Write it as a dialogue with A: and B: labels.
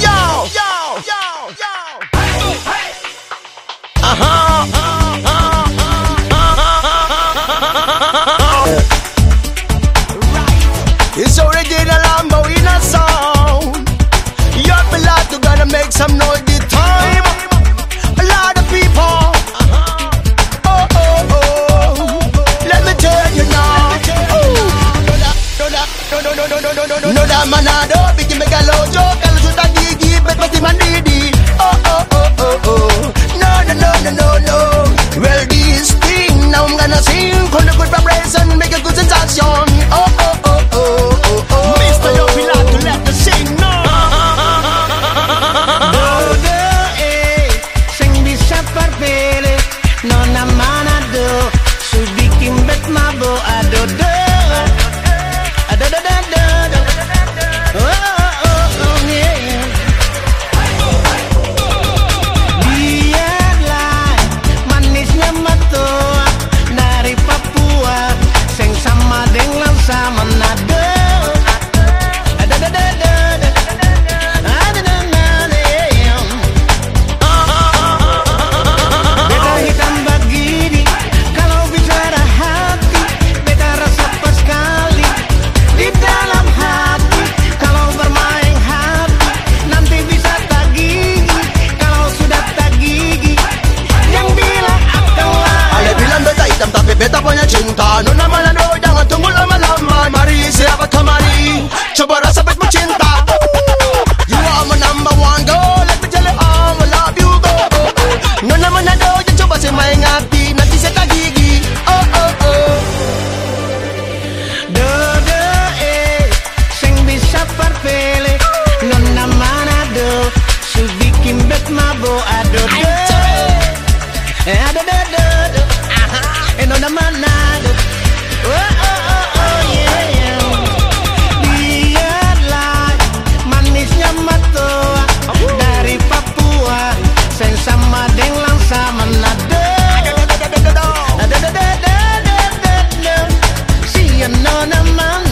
A: yo, yo, yo, yo, yo. Uh huh. It's already the Lambo in a sound. Your blood to gotta make some noise this time. A lot of people. Oh oh oh. Let me tell you now. Oh. No da, no da, no no no no no no no no. No.
B: feeling, no, not. on a man manisnya matoa dari Papua, sen sama dengan sama Manado. Sian on a man